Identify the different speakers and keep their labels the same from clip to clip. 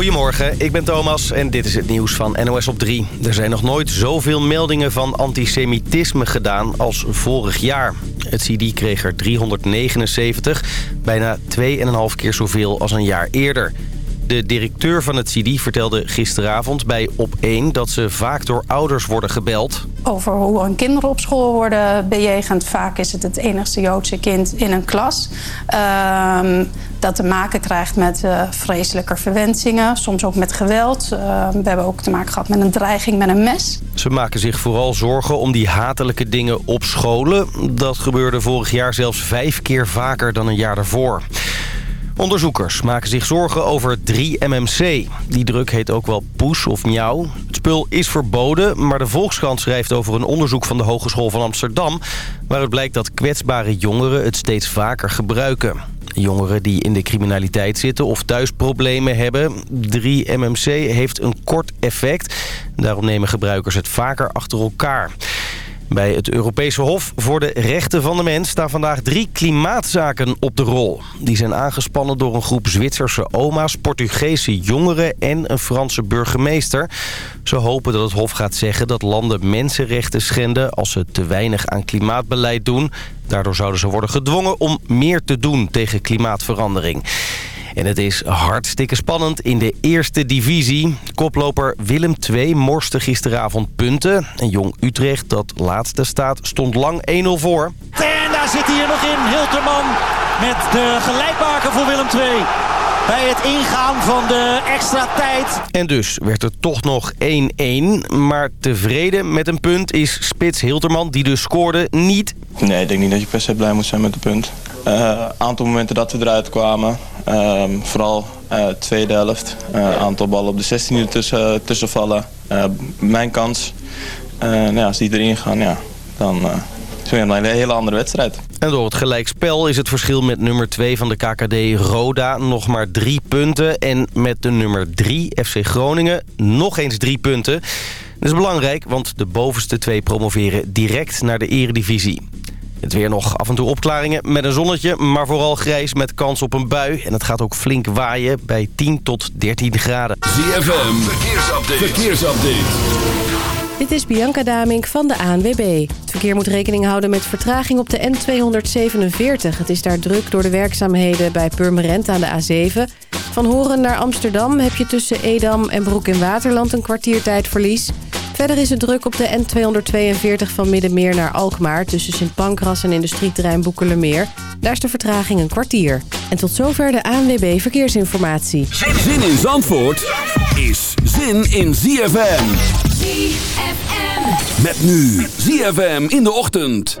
Speaker 1: Goedemorgen, ik ben Thomas en dit is het nieuws van NOS op 3. Er zijn nog nooit zoveel meldingen van antisemitisme gedaan als vorig jaar. Het CD kreeg er 379, bijna 2,5 keer zoveel als een jaar eerder. De directeur van het CD vertelde gisteravond bij Op1 dat ze vaak door ouders worden gebeld.
Speaker 2: Over hoe hun kinderen op school worden bejegend. Vaak is het het enigste Joodse kind in een klas. Uh, dat te maken krijgt met uh, vreselijke verwensingen. Soms ook met geweld. Uh, we hebben ook te maken gehad met een dreiging met een mes.
Speaker 1: Ze maken zich vooral zorgen om die hatelijke dingen op scholen. Dat gebeurde vorig jaar zelfs vijf keer vaker dan een jaar daarvoor. Onderzoekers maken zich zorgen over 3-MMC. Die druk heet ook wel poes of miauw. Het spul is verboden, maar de Volkskrant schrijft over een onderzoek van de Hogeschool van Amsterdam... waaruit blijkt dat kwetsbare jongeren het steeds vaker gebruiken. Jongeren die in de criminaliteit zitten of thuis problemen hebben. 3-MMC heeft een kort effect. Daarom nemen gebruikers het vaker achter elkaar. Bij het Europese Hof voor de Rechten van de Mens staan vandaag drie klimaatzaken op de rol. Die zijn aangespannen door een groep Zwitserse oma's, Portugese jongeren en een Franse burgemeester. Ze hopen dat het Hof gaat zeggen dat landen mensenrechten schenden als ze te weinig aan klimaatbeleid doen. Daardoor zouden ze worden gedwongen om meer te doen tegen klimaatverandering. En het is hartstikke spannend in de eerste divisie. Koploper Willem II morste gisteravond punten. En Jong Utrecht, dat laatste staat, stond lang 1-0 voor.
Speaker 3: En daar zit hij er nog in, Hilterman. Met de gelijkmaker voor Willem II bij het ingaan van de extra tijd.
Speaker 1: En dus werd het toch nog 1-1. Maar tevreden met een punt is Spits Hilterman, die dus scoorde, niet.
Speaker 4: Nee, ik denk niet dat je per se blij moet zijn met een punt. Een uh, aantal momenten dat we eruit kwamen. Uh, vooral uh, tweede helft. Een aantal ballen op de 16 tussen, tussen vallen. mijn kans. nou, als die erin gaan, ja, dan spelen we een hele andere wedstrijd.
Speaker 1: En door het gelijkspel is het verschil met nummer 2 van de KKD Roda nog maar drie punten. En met de nummer 3 FC Groningen nog eens drie punten. Dat is belangrijk, want de bovenste twee promoveren direct naar de eredivisie. Het weer nog af en toe opklaringen met een zonnetje, maar vooral grijs met kans op een bui. En het gaat ook flink waaien bij 10 tot 13 graden.
Speaker 5: ZFM, verkeersupdate. verkeersupdate.
Speaker 6: Dit is Bianca Damink van de ANWB. Het verkeer moet rekening houden met vertraging op de N247. Het is daar druk door de werkzaamheden bij Purmerend aan de A7. Van Horen naar Amsterdam heb je tussen Edam en Broek in Waterland een kwartiertijdverlies. Verder is het druk op de N242 van Middenmeer naar Alkmaar... tussen Sint Pancras en industrieterrein Boekelermeer. Daar is de vertraging een kwartier. En tot zover de ANWB Verkeersinformatie.
Speaker 5: Zin in Zandvoort is zin in ZFM.
Speaker 7: ZFM.
Speaker 5: Met nu ZFM in de ochtend.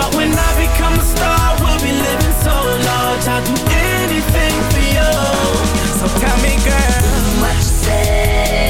Speaker 7: But when I become a star, we'll be living so large. I'll do anything for you. So tell me, girl,
Speaker 8: What you say?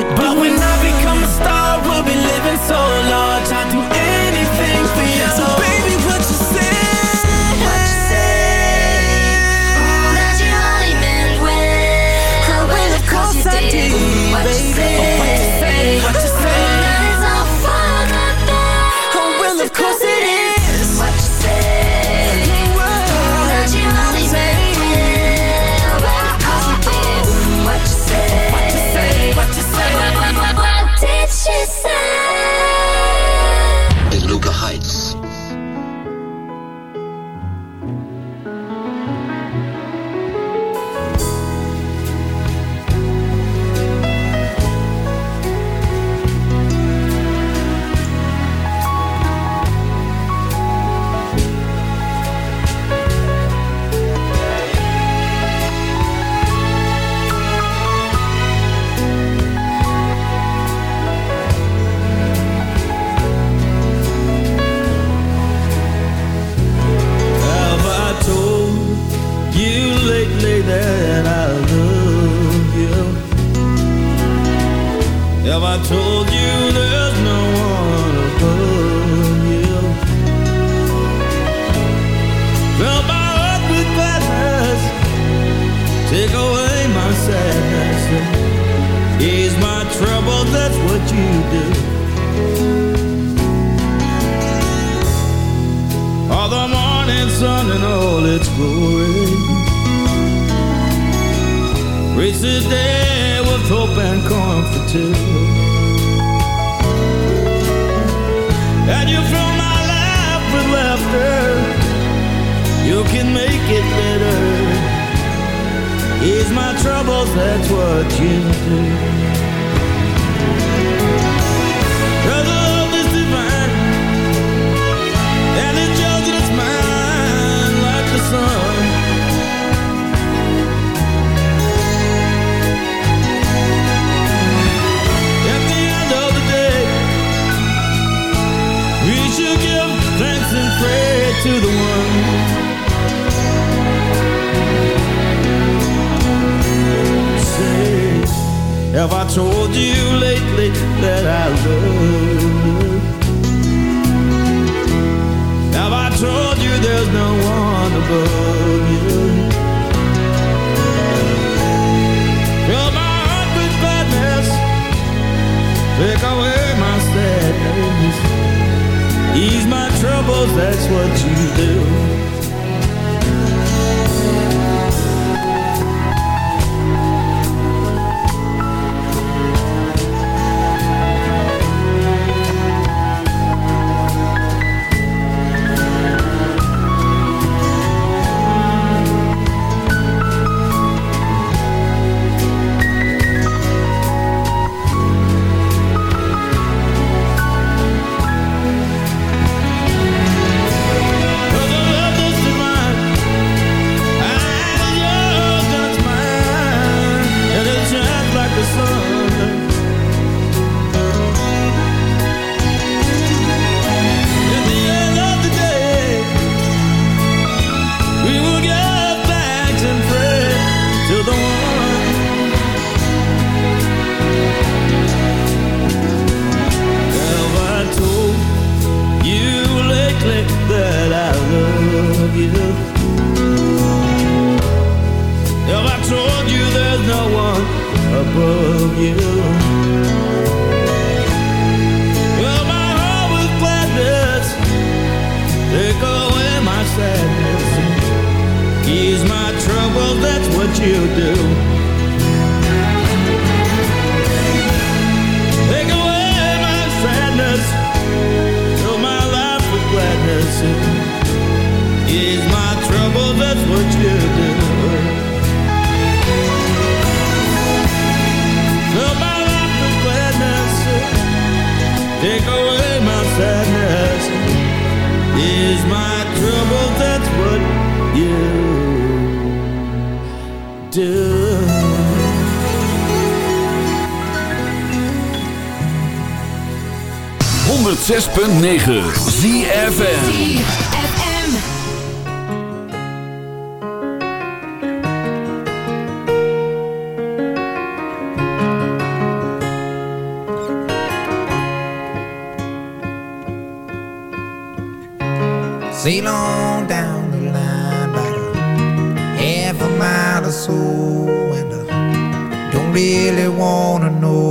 Speaker 7: do.
Speaker 5: 106.9 ZFN
Speaker 9: Sail on down the line about a half a mile or so, and I don't really wanna know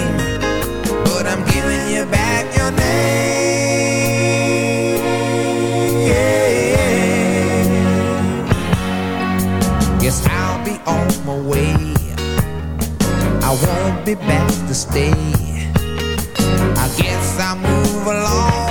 Speaker 9: be back to stay. I guess I'll move along.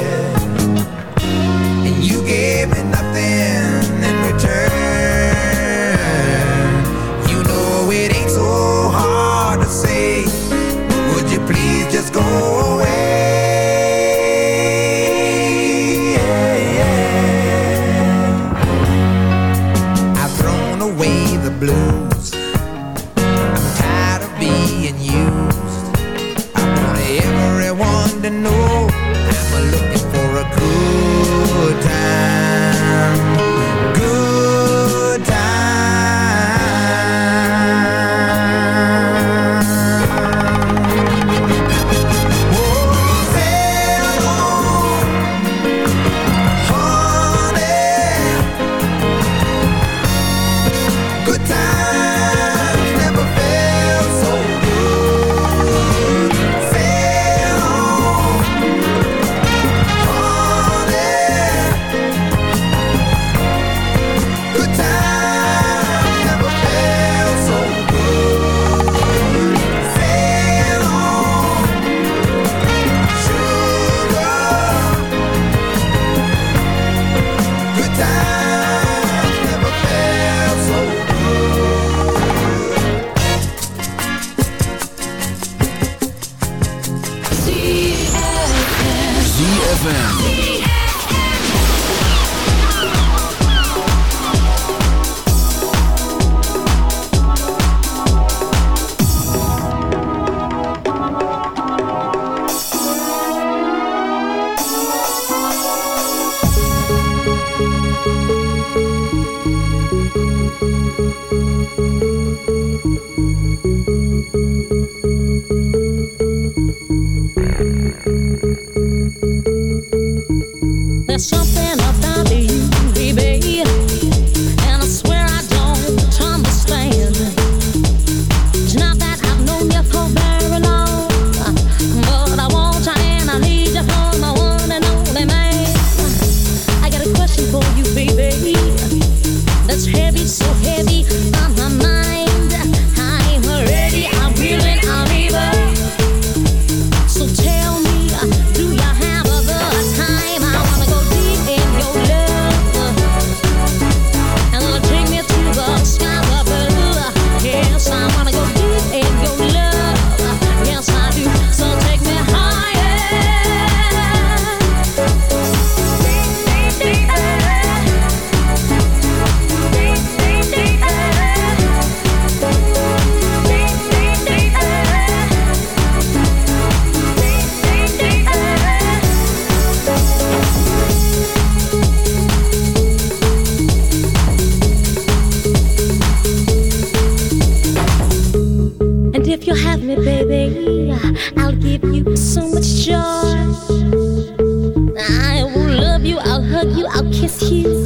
Speaker 9: You
Speaker 5: ZFM.
Speaker 10: Hug you, I'll kiss you.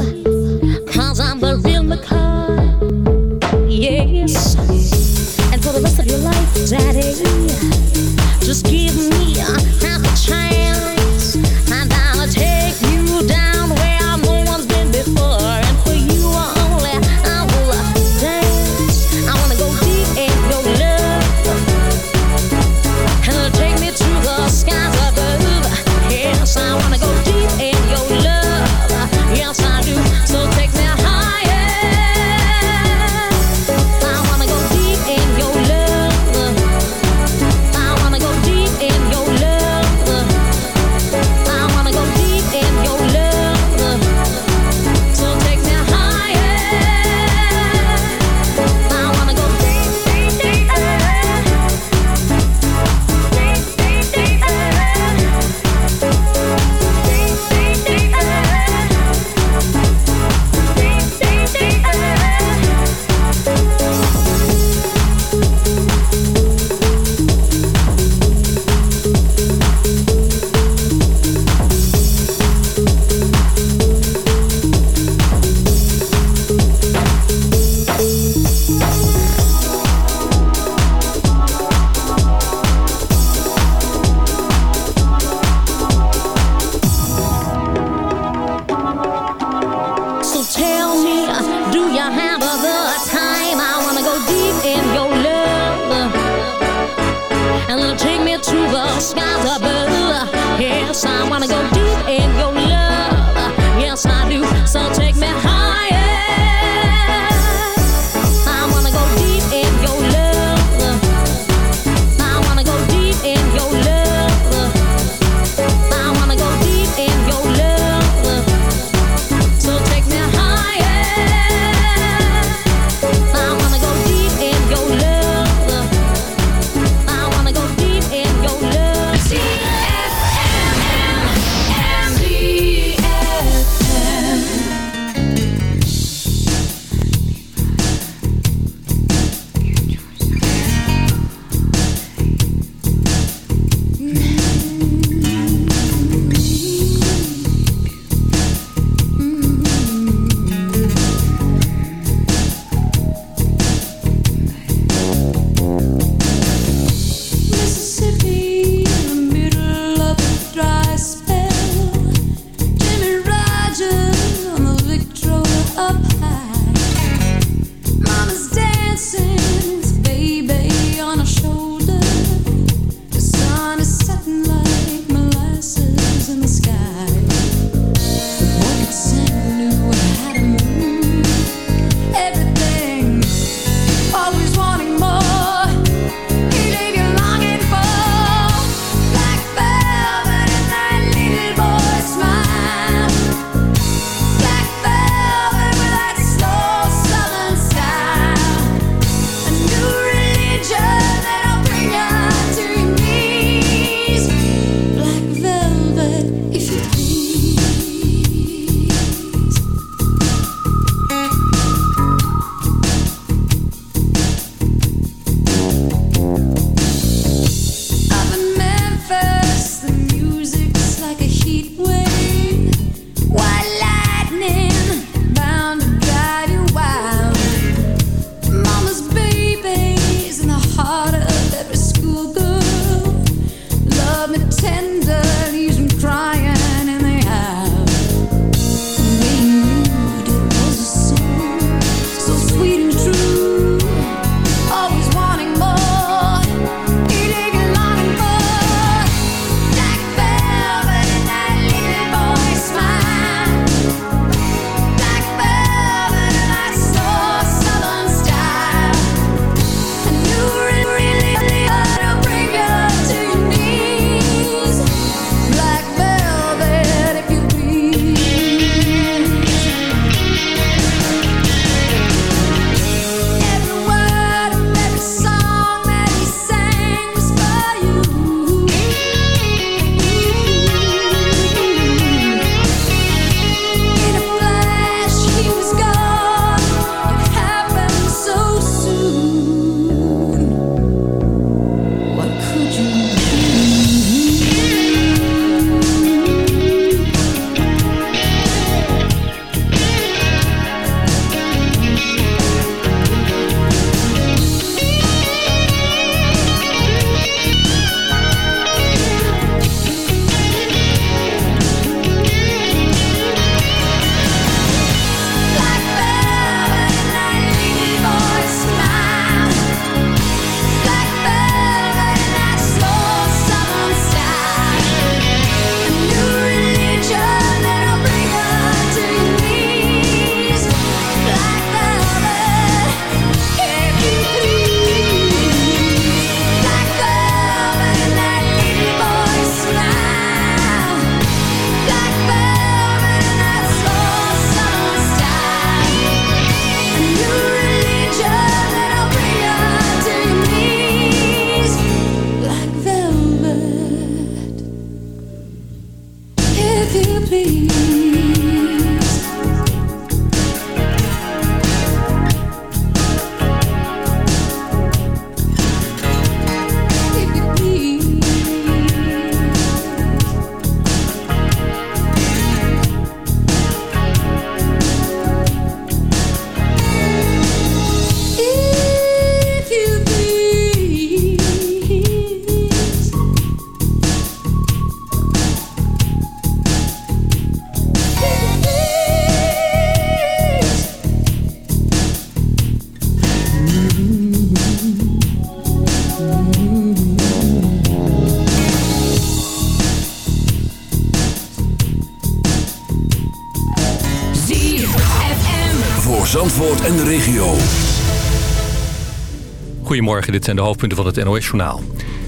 Speaker 11: Goedemorgen, dit zijn de hoofdpunten van het NOS-journaal.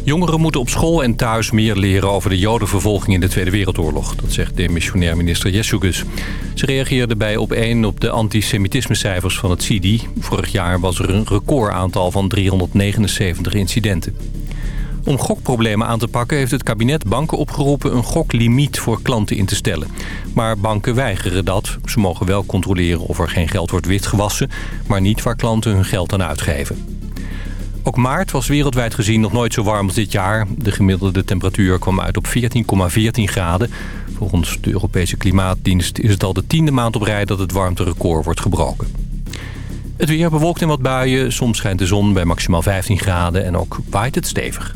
Speaker 11: Jongeren moeten op school en thuis meer leren over de jodenvervolging in de Tweede Wereldoorlog. Dat zegt demissionair minister Jessugus. Ze reageerde bij op één op de antisemitismecijfers van het CIDI. Vorig jaar was er een recordaantal van 379 incidenten. Om gokproblemen aan te pakken heeft het kabinet banken opgeroepen een goklimiet voor klanten in te stellen. Maar banken weigeren dat. Ze mogen wel controleren of er geen geld wordt witgewassen, maar niet waar klanten hun geld aan uitgeven. Ook maart was wereldwijd gezien nog nooit zo warm als dit jaar. De gemiddelde temperatuur kwam uit op 14,14 graden. Volgens de Europese Klimaatdienst is het al de tiende maand op rij dat het warmterecord wordt gebroken. Het weer bewolkt in wat buien. Soms schijnt de zon bij maximaal 15 graden en ook waait het stevig.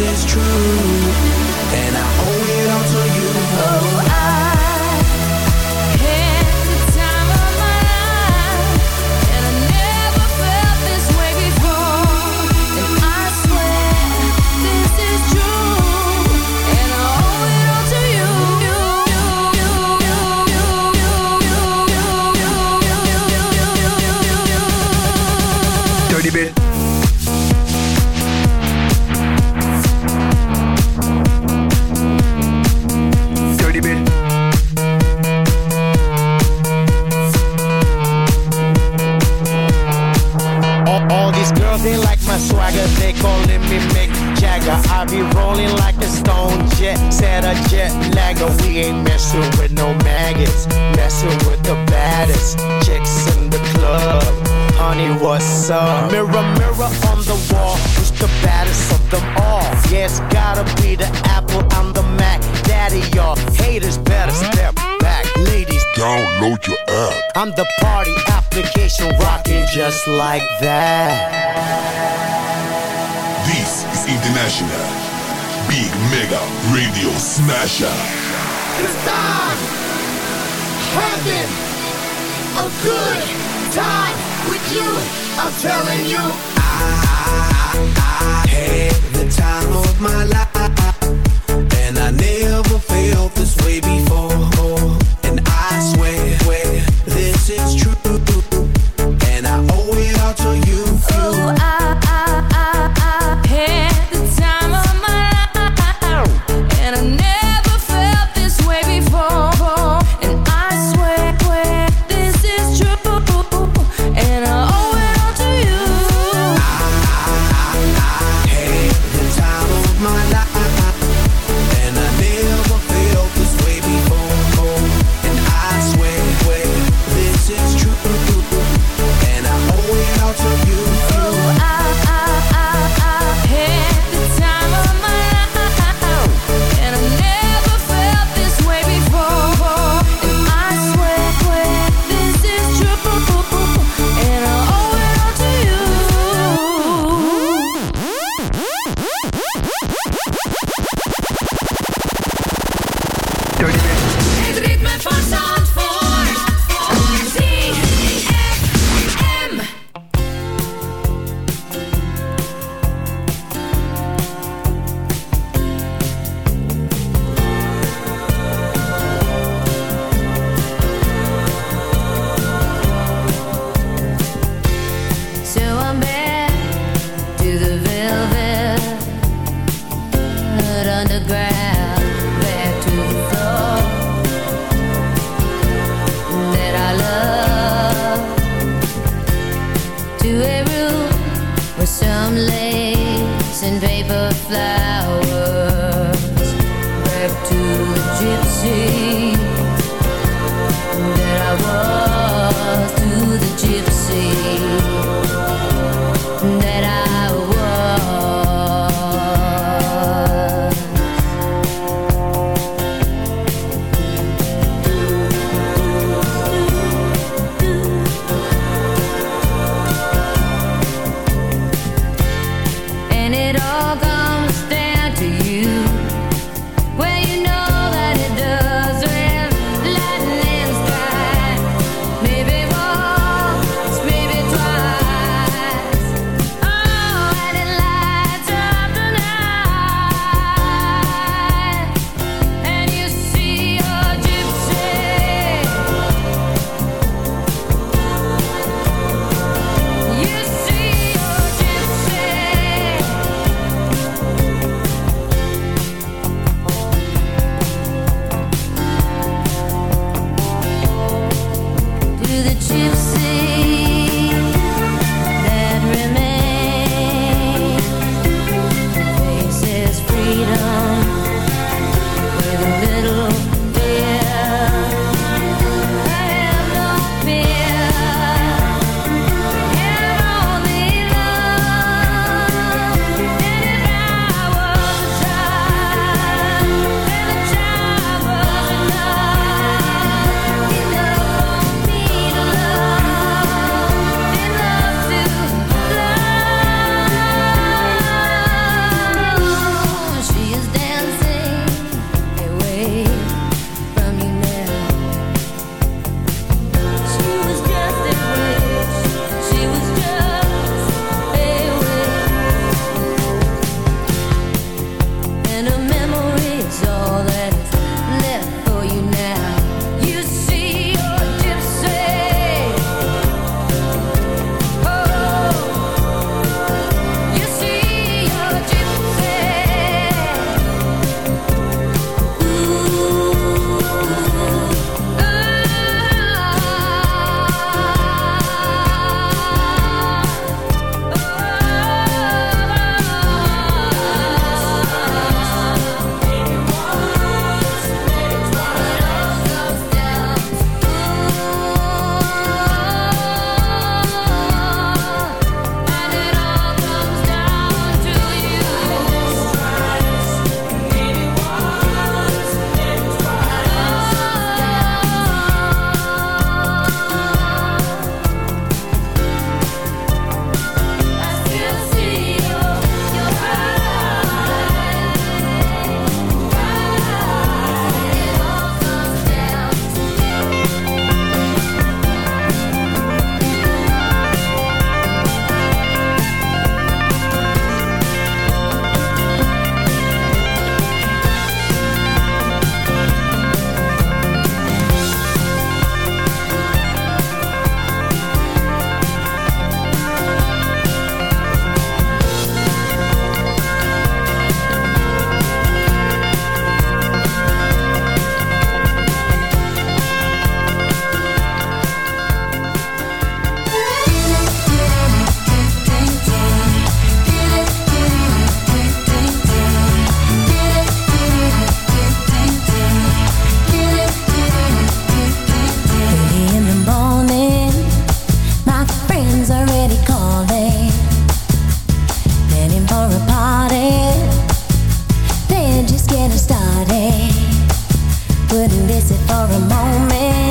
Speaker 12: is true.
Speaker 13: pressure. And
Speaker 14: it's
Speaker 8: time having a good time with you. I'm telling you,
Speaker 12: I, I, I, I
Speaker 13: had the time of my life, and I need. Couldn't
Speaker 10: miss it for a moment.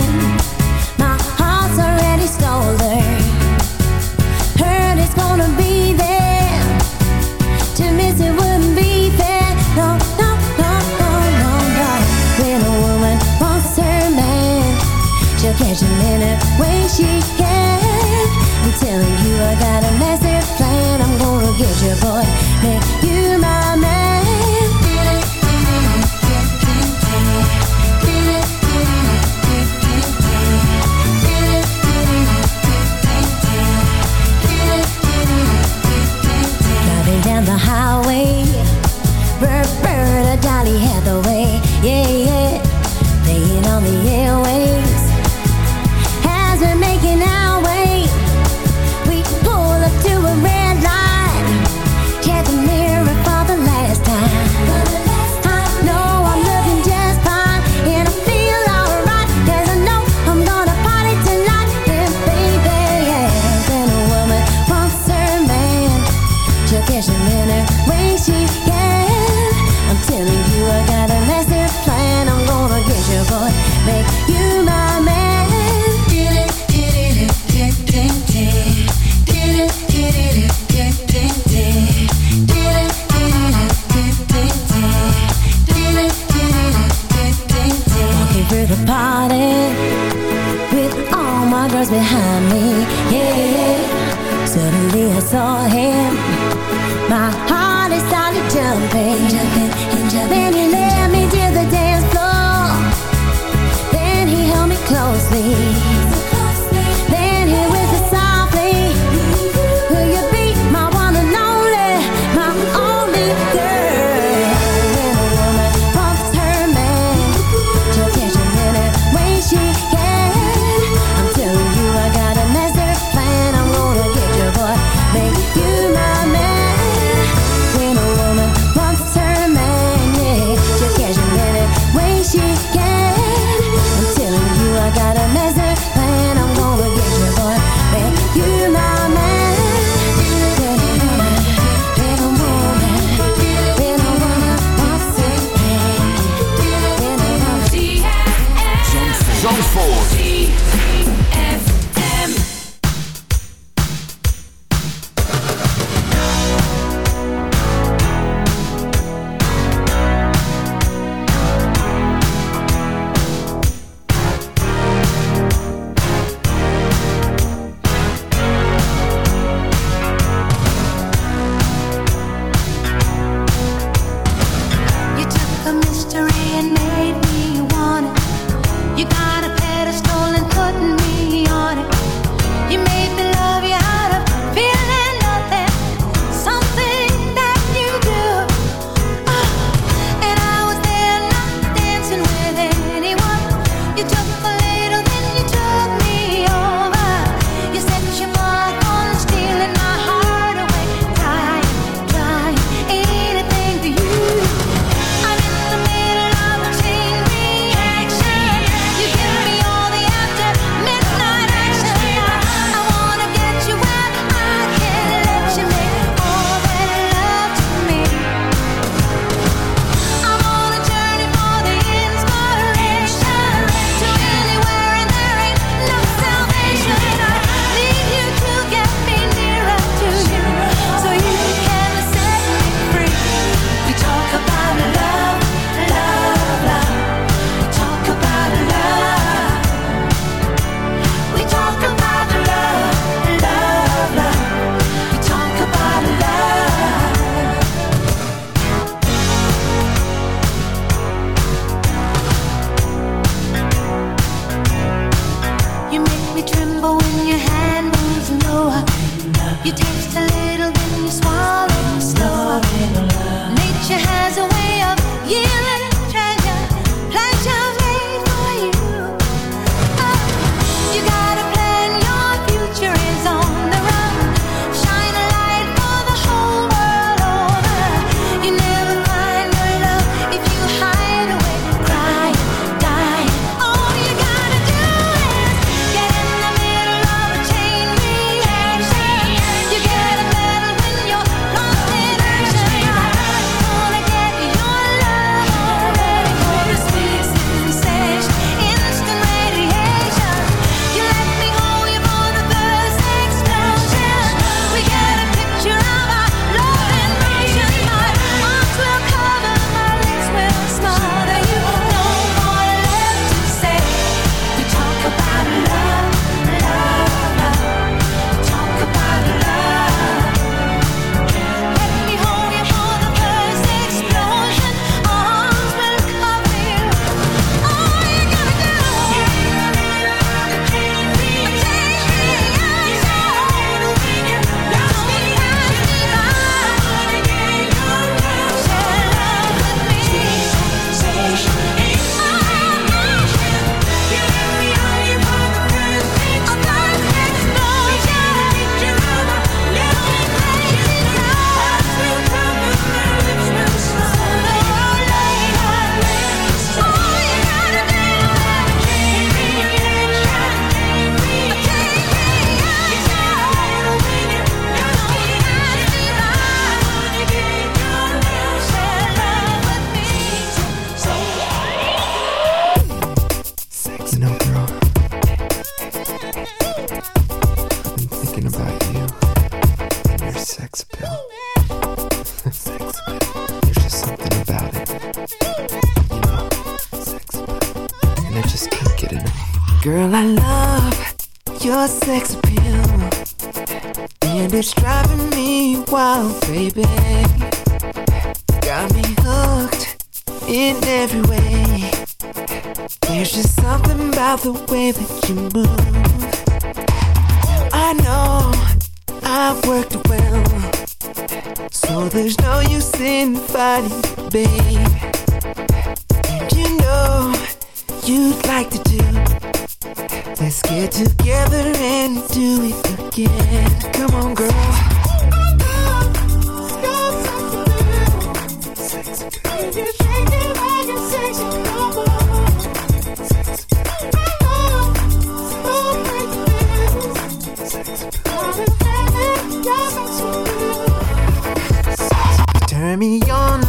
Speaker 15: Me on,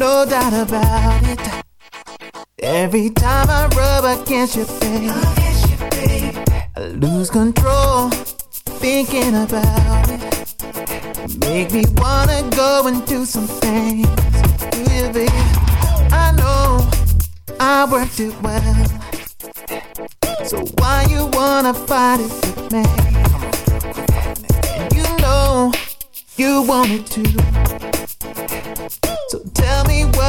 Speaker 15: no doubt about it. Every time I rub against your face, I lose control, thinking about it. Make me wanna go and do some things. Do you, baby? I know I worked it well. So why you wanna fight it with me? You know you want it too.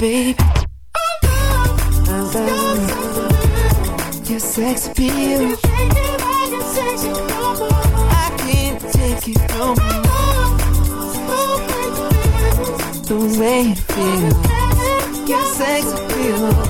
Speaker 15: Baby? I love your sex appeal. I can't take it no more. The way it feels, your sex appeal.